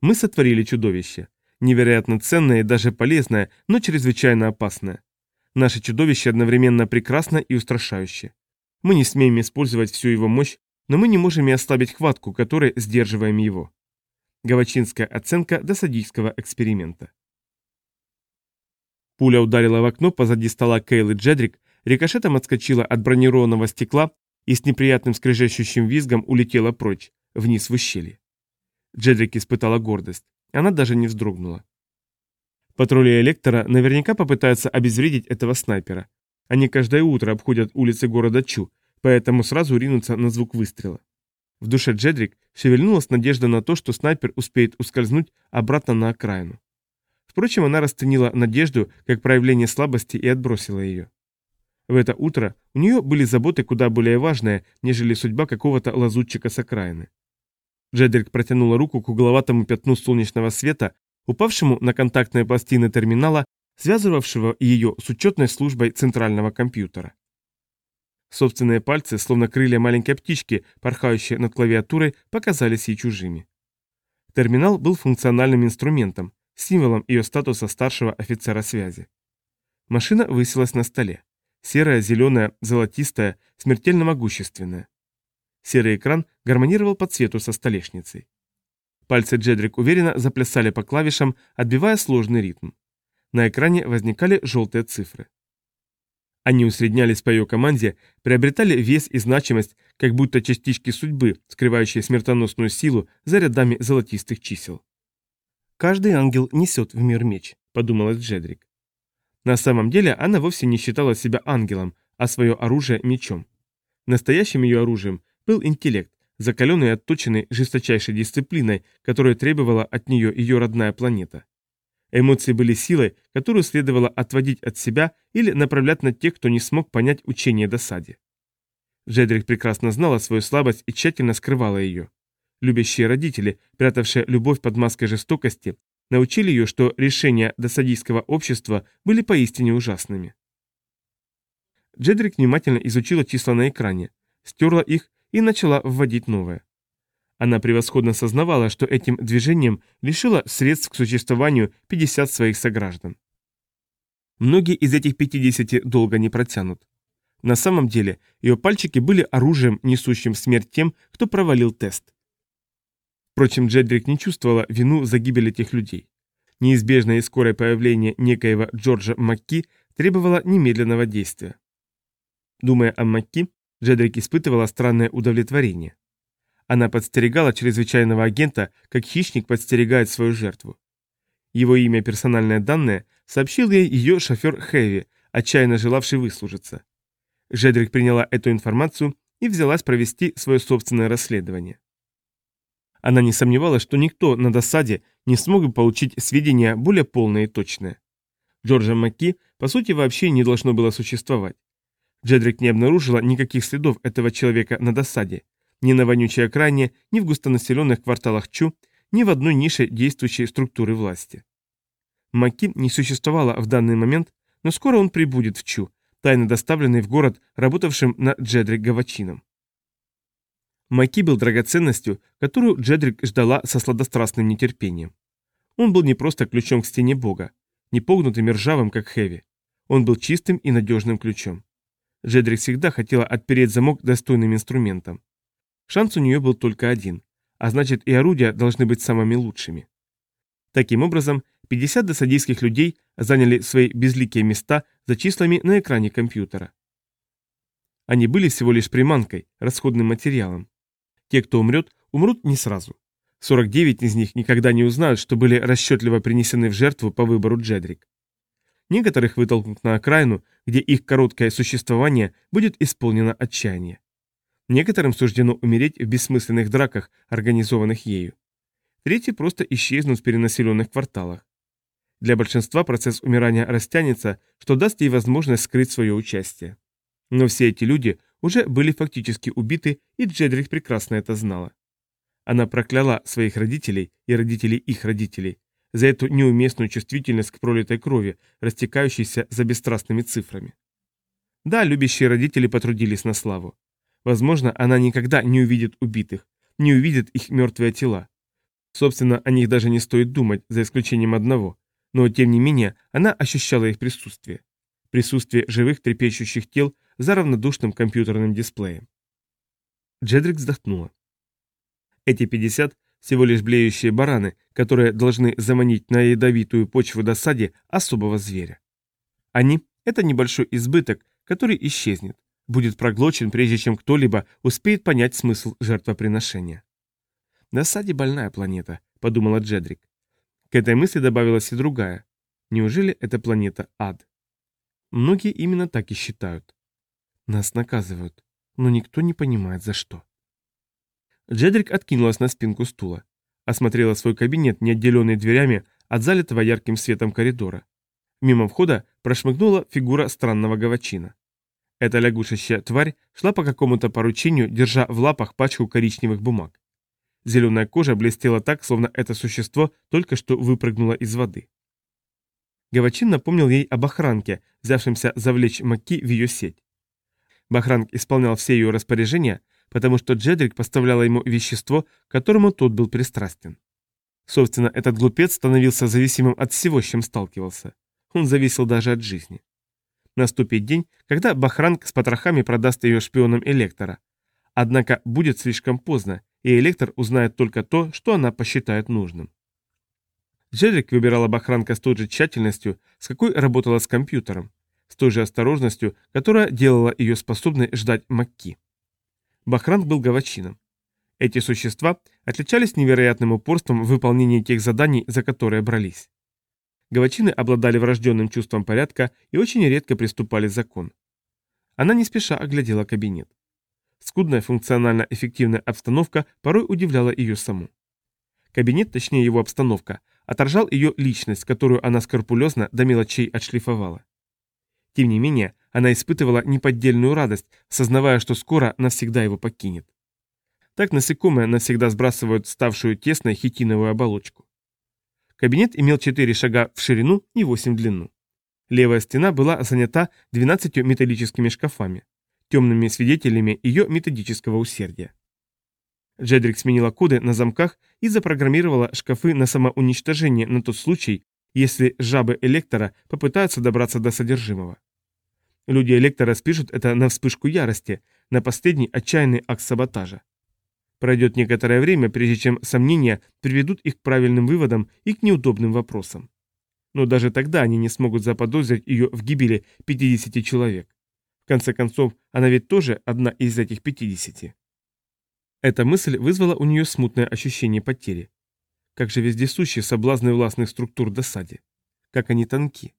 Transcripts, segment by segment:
Мы сотворили чудовище. Невероятно ценное и даже полезное, но чрезвычайно опасное. Наше чудовище одновременно прекрасно и устрашающе. Мы не смеем использовать всю его мощь, но мы не можем и ослабить хватку, которой сдерживаем его. Гавачинская оценка досадийского эксперимента. Пуля ударила в окно позади стола Кейл и Джедрик, рикошетом отскочила от бронированного стекла и с неприятным скрежещущим визгом улетела прочь, вниз в ущелье. Джедрик испытала гордость. Она даже не вздрогнула. Патрули Электора наверняка попытаются обезвредить этого снайпера. Они каждое утро обходят улицы города Чу, поэтому сразу ринутся на звук выстрела. В душе Джедрик шевельнулась надежда на то, что снайпер успеет ускользнуть обратно на окраину. Впрочем, она расценила надежду как проявление слабости и отбросила ее. В это утро у нее были заботы куда более важные, нежели судьба какого-то лазутчика с окраины. Джедрик протянула руку к угловатому пятну солнечного света, упавшему на контактные пластины терминала, связывавшего ее с учетной службой центрального компьютера. Собственные пальцы, словно крылья маленькой птички, порхающие над клавиатурой, показались ей чужими. Терминал был функциональным инструментом, символом ее статуса старшего офицера связи. Машина высилась на столе. Серая, зеленая, золотистая, смертельно могущественная. Серый экран гармонировал по цвету со столешницей. Пальцы Джедрик уверенно заплясали по клавишам, отбивая сложный ритм. На экране возникали желтые цифры. Они усреднялись по ее команде, приобретали вес и значимость, как будто частички судьбы, скрывающие смертоносную силу за рядами золотистых чисел. «Каждый ангел несет в мир меч», — подумала Джедрик. На самом деле она вовсе не считала себя ангелом, а свое оружие мечом. Настоящим ее оружием был интеллект, закаленный и отточенный жесточайшей дисциплиной, которую требовала от нее ее родная планета. Эмоции были силой, которую следовало отводить от себя или направлять на тех, кто не смог понять учение досаде. Джедрик прекрасно знала свою слабость и тщательно скрывала ее. Любящие родители, прятавшие любовь под маской жестокости, научили ее, что решения досадийского общества были поистине ужасными. Джедрик внимательно изучила числа на экране, стерла их и начала вводить новое. Она превосходно сознавала, что этим движением лишила средств к существованию 50 своих сограждан. Многие из этих 50 долго не протянут. На самом деле, ее пальчики были оружием, несущим смерть тем, кто провалил тест. Впрочем, Джедрик не чувствовала вину за гибель этих людей. Неизбежное и скорое появление некоего Джорджа Макки требовало немедленного действия. Думая о Макки, Джедрик испытывала странное удовлетворение. Она подстерегала чрезвычайного агента, как хищник подстерегает свою жертву. Его имя и персональные данные сообщил ей ее шофер Хэви, отчаянно желавший выслужиться. Жедрик приняла эту информацию и взялась провести свое собственное расследование. Она не сомневалась, что никто на досаде не смог бы получить сведения более полные и точные. Джорджа Макки, по сути, вообще не должно было существовать. Джедрик не обнаружила никаких следов этого человека на досаде, ни на вонючей окраине, ни в густонаселенных кварталах Чу, ни в одной нише действующей структуры власти. Макки не существовало в данный момент, но скоро он прибудет в Чу, тайно доставленный в город, работавшим на Джедрик Гавачином. Маки был драгоценностью, которую Джедрик ждала со сладострастным нетерпением. Он был не просто ключом к стене Бога, не погнутым и ржавым, как Хэви. Он был чистым и надежным ключом. Джедрик всегда хотела отпереть замок достойным инструментом. Шанс у нее был только один, а значит и орудия должны быть самыми лучшими. Таким образом, 50 досадийских людей заняли свои безликие места за числами на экране компьютера. Они были всего лишь приманкой, расходным материалом. Те, кто умрет, умрут не сразу. 49 из них никогда не узнают, что были расчетливо принесены в жертву по выбору Джедрик. Некоторых вытолкнут на окраину, где их короткое существование будет исполнено отчаяния. Некоторым суждено умереть в бессмысленных драках, организованных ею. Третьи просто исчезнут в перенаселенных кварталах. Для большинства процесс умирания растянется, что даст ей возможность скрыть свое участие. Но все эти люди уже были фактически убиты, и Джедрик прекрасно это знала. Она прокляла своих родителей и родителей их родителей за эту неуместную чувствительность к пролитой крови, растекающейся за бесстрастными цифрами. Да, любящие родители потрудились на славу. Возможно, она никогда не увидит убитых, не увидит их мертвые тела. Собственно, о них даже не стоит думать, за исключением одного. Но, тем не менее, она ощущала их присутствие. Присутствие живых трепещущих тел за равнодушным компьютерным дисплеем. Джедрик вздохнула. Эти 50 всего лишь блеющие бараны, которые должны заманить на ядовитую почву досаде особого зверя. Они – это небольшой избыток, который исчезнет, будет проглочен, прежде чем кто-либо успеет понять смысл жертвоприношения. «Досаде больная планета», – подумала Джедрик. К этой мысли добавилась и другая. Неужели эта планета ад? Многие именно так и считают. Нас наказывают, но никто не понимает за что. Джедрик откинулась на спинку стула. Осмотрела свой кабинет, не отделенный дверями от залитого ярким светом коридора. Мимо входа прошмыгнула фигура странного гавачина. Эта лягушащая тварь шла по какому-то поручению, держа в лапах пачку коричневых бумаг. Зеленая кожа блестела так, словно это существо только что выпрыгнуло из воды. Гавачин напомнил ей об охранке, взявшемся завлечь Маки в ее сеть. Бахранг исполнял все ее распоряжения, потому что Джедрик поставляла ему вещество, которому тот был пристрастен. Собственно, этот глупец становился зависимым от всего, с чем сталкивался. Он зависел даже от жизни. Наступит день, когда Бахранг с потрохами продаст ее шпионам Электора. Однако будет слишком поздно, и Электор узнает только то, что она посчитает нужным. Джедрик выбирала Бахранка с той же тщательностью, с какой работала с компьютером, с той же осторожностью, которая делала ее способной ждать Макки. Бахранг был гавачином. Эти существа отличались невероятным упорством в выполнении тех заданий, за которые брались. Гавачины обладали врожденным чувством порядка и очень редко приступали закон. Она не спеша оглядела кабинет. Скудная функционально эффективная обстановка порой удивляла ее саму. Кабинет, точнее его обстановка, отражал ее личность, которую она скрупулезно до мелочей отшлифовала. Тем не менее, она испытывала неподдельную радость, сознавая, что скоро навсегда его покинет. Так насекомые навсегда сбрасывают ставшую тесной хитиновую оболочку. Кабинет имел 4 шага в ширину и 8 в длину. Левая стена была занята 12 металлическими шкафами, темными свидетелями ее методического усердия. Джедрик сменила коды на замках и запрограммировала шкафы на самоуничтожение на тот случай, если жабы электора попытаются добраться до содержимого. Люди электора спишут это на вспышку ярости, на последний отчаянный акт саботажа. Пройдет некоторое время, прежде чем сомнения приведут их к правильным выводам и к неудобным вопросам. Но даже тогда они не смогут заподозрить ее в гибели 50 человек. В конце концов, она ведь тоже одна из этих 50. Эта мысль вызвала у нее смутное ощущение потери. Как же вездесущие соблазны властных структур досаде. Как они тонки.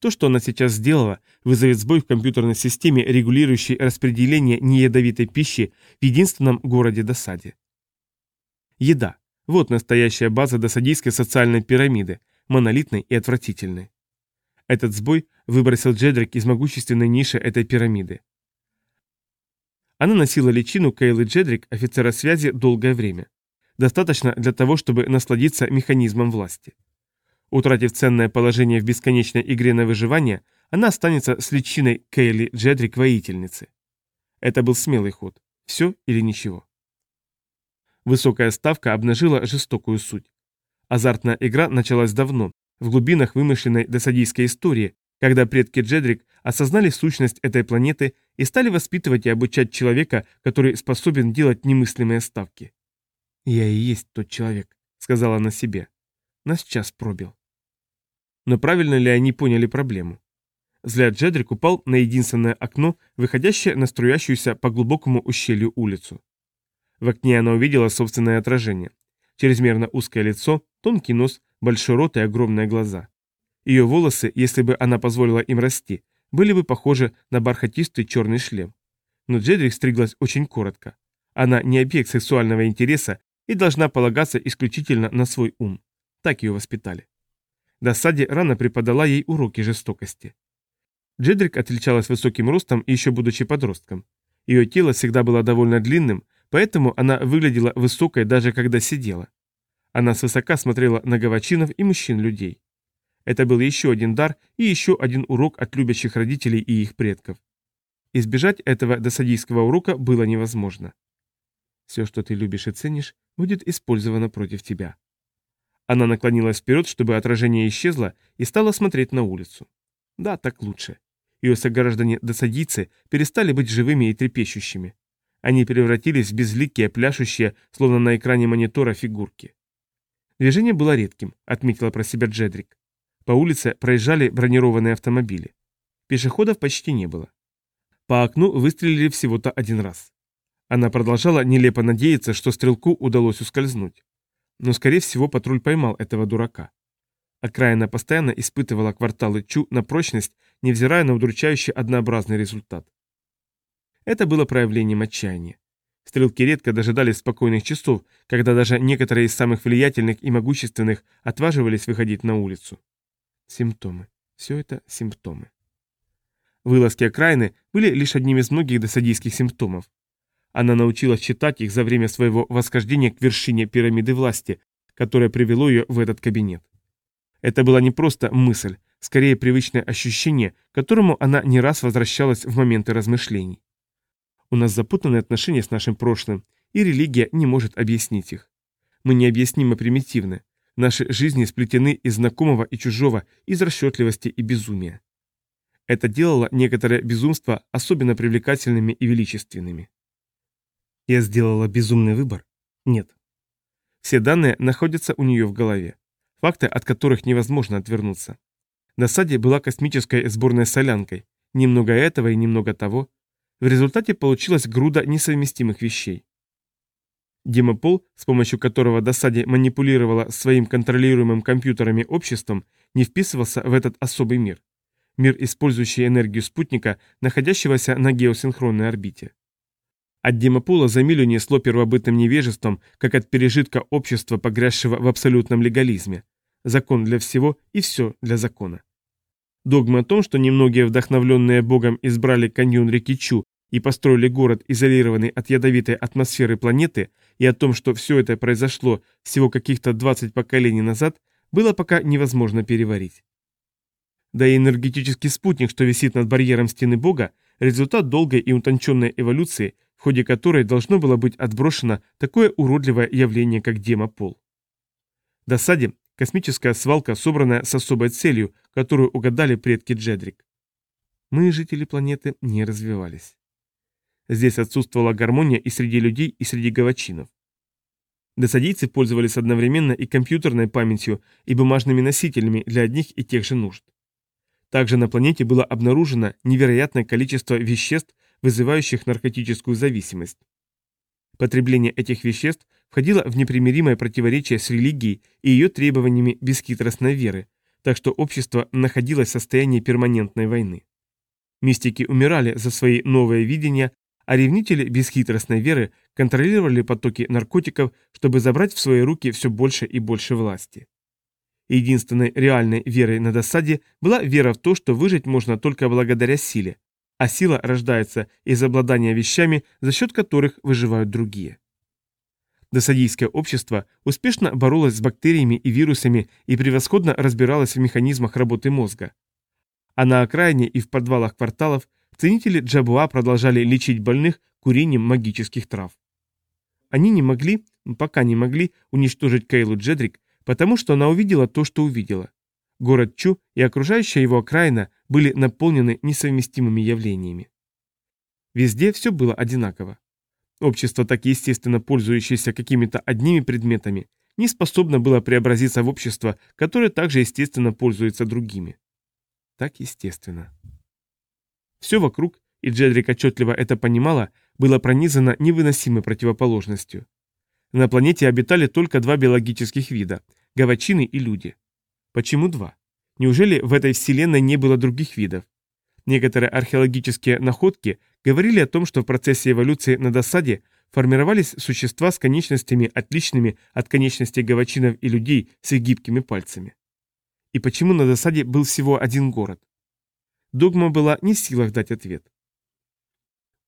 То, что она сейчас сделала, вызовет сбой в компьютерной системе, регулирующей распределение неядовитой пищи в единственном городе досаде. Еда. Вот настоящая база досадийской социальной пирамиды, монолитной и отвратительной. Этот сбой выбросил Джедрик из могущественной ниши этой пирамиды. Она носила личину Кейлы Джедрик, офицера связи, долгое время. Достаточно для того, чтобы насладиться механизмом власти. Утратив ценное положение в бесконечной игре на выживание, она останется с личиной Кейли Джедрик воительницы. Это был смелый ход. Все или ничего. Высокая ставка обнажила жестокую суть. Азартная игра началась давно, в глубинах вымышленной досадийской истории, когда предки Джедрик осознали сущность этой планеты и стали воспитывать и обучать человека, который способен делать немыслимые ставки. «Я и есть тот человек», — сказала она себе. Нас час пробил. Но правильно ли они поняли проблему? Взгляд Джедрик упал на единственное окно, выходящее на струящуюся по глубокому ущелью улицу. В окне она увидела собственное отражение. Чрезмерно узкое лицо, тонкий нос, большой рот и огромные глаза. Ее волосы, если бы она позволила им расти, были бы похожи на бархатистый черный шлем. Но Джедрик стриглась очень коротко. Она не объект сексуального интереса и должна полагаться исключительно на свой ум. Так ее воспитали. Досаде рано преподала ей уроки жестокости. Джедрик отличалась высоким ростом еще будучи подростком. Ее тело всегда было довольно длинным, поэтому она выглядела высокой даже когда сидела. Она свысока смотрела на гавачинов и мужчин-людей. Это был еще один дар и еще один урок от любящих родителей и их предков. Избежать этого досадийского урока было невозможно. Все, что ты любишь и ценишь, будет использовано против тебя. Она наклонилась вперед, чтобы отражение исчезло, и стала смотреть на улицу. Да, так лучше. Ее сограждане-досадийцы перестали быть живыми и трепещущими. Они превратились в безликие, пляшущие, словно на экране монитора, фигурки. Движение было редким, отметила про себя Джедрик. По улице проезжали бронированные автомобили. Пешеходов почти не было. По окну выстрелили всего-то один раз. Она продолжала нелепо надеяться, что стрелку удалось ускользнуть. Но, скорее всего, патруль поймал этого дурака. Окраина постоянно испытывала кварталы Чу на прочность, невзирая на удручающий однообразный результат. Это было проявлением отчаяния. Стрелки редко дожидались спокойных часов, когда даже некоторые из самых влиятельных и могущественных отваживались выходить на улицу. Симптомы. Все это симптомы. Вылазки окраины были лишь одним из многих досадийских симптомов. Она научилась читать их за время своего восхождения к вершине пирамиды власти, которое привело ее в этот кабинет. Это была не просто мысль, скорее привычное ощущение, к которому она не раз возвращалась в моменты размышлений. У нас запутанные отношения с нашим прошлым, и религия не может объяснить их. Мы необъяснимо примитивны. Наши жизни сплетены из знакомого и чужого, из расчетливости и безумия. Это делало некоторые безумства особенно привлекательными и величественными. Я сделала безумный выбор? Нет. Все данные находятся у нее в голове факты, от которых невозможно отвернуться. На саде была космической сборной солянкой, немного этого и немного того. В результате получилась груда несовместимых вещей. Демопол, с помощью которого Досаде манипулировала своим контролируемым компьютерами обществом, не вписывался в этот особый мир. Мир, использующий энергию спутника, находящегося на геосинхронной орбите. От демопола за милю несло первобытным невежеством, как от пережитка общества, погрязшего в абсолютном легализме. Закон для всего и все для закона. Догма о том, что немногие вдохновленные Богом избрали каньон реки Чу и построили город, изолированный от ядовитой атмосферы планеты, и о том, что все это произошло всего каких-то 20 поколений назад, было пока невозможно переварить. Да и энергетический спутник, что висит над барьером стены Бога, результат долгой и утонченной эволюции, в ходе которой должно было быть отброшено такое уродливое явление, как демопол. Досаде Космическая свалка, собранная с особой целью, которую угадали предки Джедрик. Мы, жители планеты, не развивались. Здесь отсутствовала гармония и среди людей, и среди гавачинов. Досадийцы пользовались одновременно и компьютерной памятью, и бумажными носителями для одних и тех же нужд. Также на планете было обнаружено невероятное количество веществ, вызывающих наркотическую зависимость. Потребление этих веществ входило в непримиримое противоречие с религией и ее требованиями бесхитростной веры, так что общество находилось в состоянии перманентной войны. Мистики умирали за свои новые видения, а ревнители бесхитростной веры контролировали потоки наркотиков, чтобы забрать в свои руки все больше и больше власти. Единственной реальной верой на досаде была вера в то, что выжить можно только благодаря силе, а сила рождается из обладания вещами, за счет которых выживают другие. Досадийское общество успешно боролось с бактериями и вирусами и превосходно разбиралось в механизмах работы мозга. А на окраине и в подвалах кварталов ценители Джабуа продолжали лечить больных курением магических трав. Они не могли, пока не могли, уничтожить Кейлу Джедрик, потому что она увидела то, что увидела. Город Чу и окружающая его окраина были наполнены несовместимыми явлениями. Везде все было одинаково. Общество, так естественно пользующееся какими-то одними предметами, не способно было преобразиться в общество, которое также естественно пользуется другими. Так естественно. Все вокруг, и Джедрик отчетливо это понимала, было пронизано невыносимой противоположностью. На планете обитали только два биологических вида – гавачины и люди. Почему два? Неужели в этой вселенной не было других видов? Некоторые археологические находки говорили о том, что в процессе эволюции на досаде формировались существа с конечностями, отличными от конечностей гавачинов и людей с их гибкими пальцами. И почему на досаде был всего один город? Догма была не в силах дать ответ.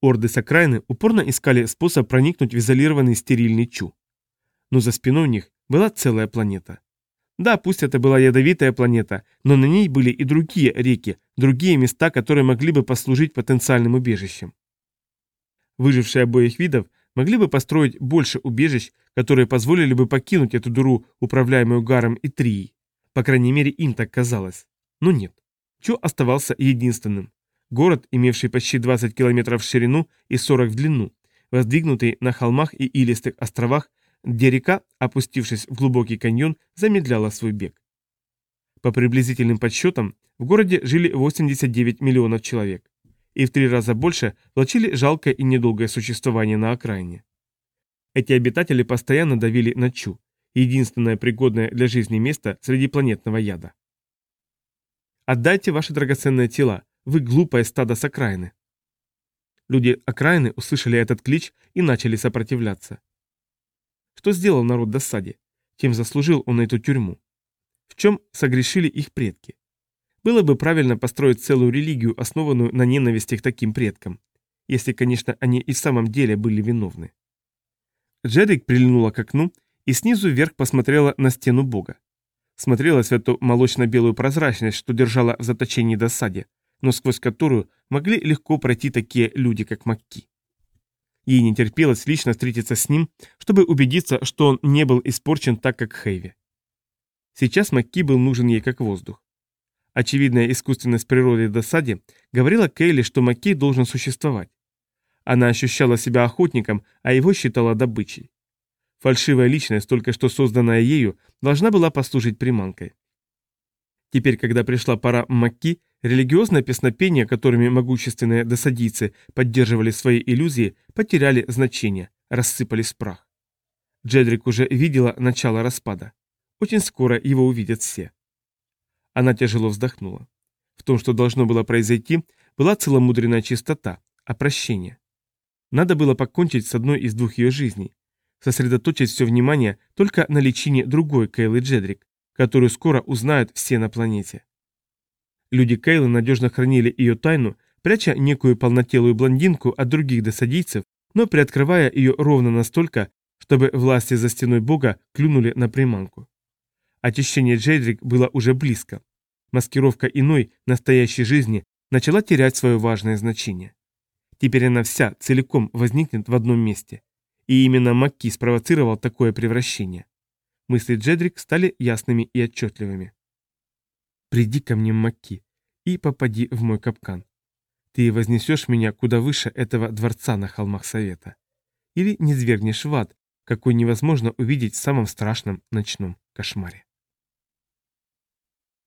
Орды с упорно искали способ проникнуть в изолированный стерильный Чу. Но за спиной у них была целая планета. Да, пусть это была ядовитая планета, но на ней были и другие реки, другие места, которые могли бы послужить потенциальным убежищем. Выжившие обоих видов могли бы построить больше убежищ, которые позволили бы покинуть эту дыру, управляемую Гаром и Трией. По крайней мере, им так казалось. Но нет. Чо оставался единственным. Город, имевший почти 20 километров в ширину и 40 в длину, воздвигнутый на холмах и илистых островах, где река, опустившись в глубокий каньон, замедляла свой бег. По приблизительным подсчетам, в городе жили 89 миллионов человек, и в три раза больше влачили жалкое и недолгое существование на окраине. Эти обитатели постоянно давили на Чу, единственное пригодное для жизни место среди планетного яда. «Отдайте ваши драгоценные тела, вы глупое стадо с окраины». Люди окраины услышали этот клич и начали сопротивляться. Что сделал народ досаде? Тем заслужил он эту тюрьму. В чем согрешили их предки? Было бы правильно построить целую религию, основанную на ненависти к таким предкам. Если, конечно, они и в самом деле были виновны. Джерик прильнула к окну и снизу вверх посмотрела на стену бога. Смотрелась в эту молочно-белую прозрачность, что держала в заточении досаде, но сквозь которую могли легко пройти такие люди, как Макки. Ей не терпелось лично встретиться с ним, чтобы убедиться, что он не был испорчен так, как Хэйви. Сейчас Макки был нужен ей как воздух. Очевидная искусственность природы досаде говорила Кейли, что Макки должен существовать. Она ощущала себя охотником, а его считала добычей. Фальшивая личность, только что созданная ею, должна была послужить приманкой. Теперь, когда пришла пора Макки, религиозное песнопение, которыми могущественные досадийцы поддерживали свои иллюзии, потеряли значение, рассыпались в прах. Джедрик уже видела начало распада. Очень скоро его увидят все. Она тяжело вздохнула. В том, что должно было произойти, была целомудренная чистота, опрощение. Надо было покончить с одной из двух ее жизней, сосредоточить все внимание только на личине другой Кейлы Джедрик, которую скоро узнают все на планете. Люди Кейлы надежно хранили ее тайну, пряча некую полнотелую блондинку от других досадийцев, но приоткрывая ее ровно настолько, чтобы власти за стеной бога клюнули на приманку. Очищение Джейдрик было уже близко. Маскировка иной, настоящей жизни начала терять свое важное значение. Теперь она вся целиком возникнет в одном месте. И именно Макки спровоцировал такое превращение. Мысли Джедрик стали ясными и отчетливыми. «Приди ко мне, Макки, и попади в мой капкан. Ты вознесешь меня куда выше этого дворца на холмах Совета. Или не свергнешь в ад, какой невозможно увидеть в самом страшном ночном кошмаре».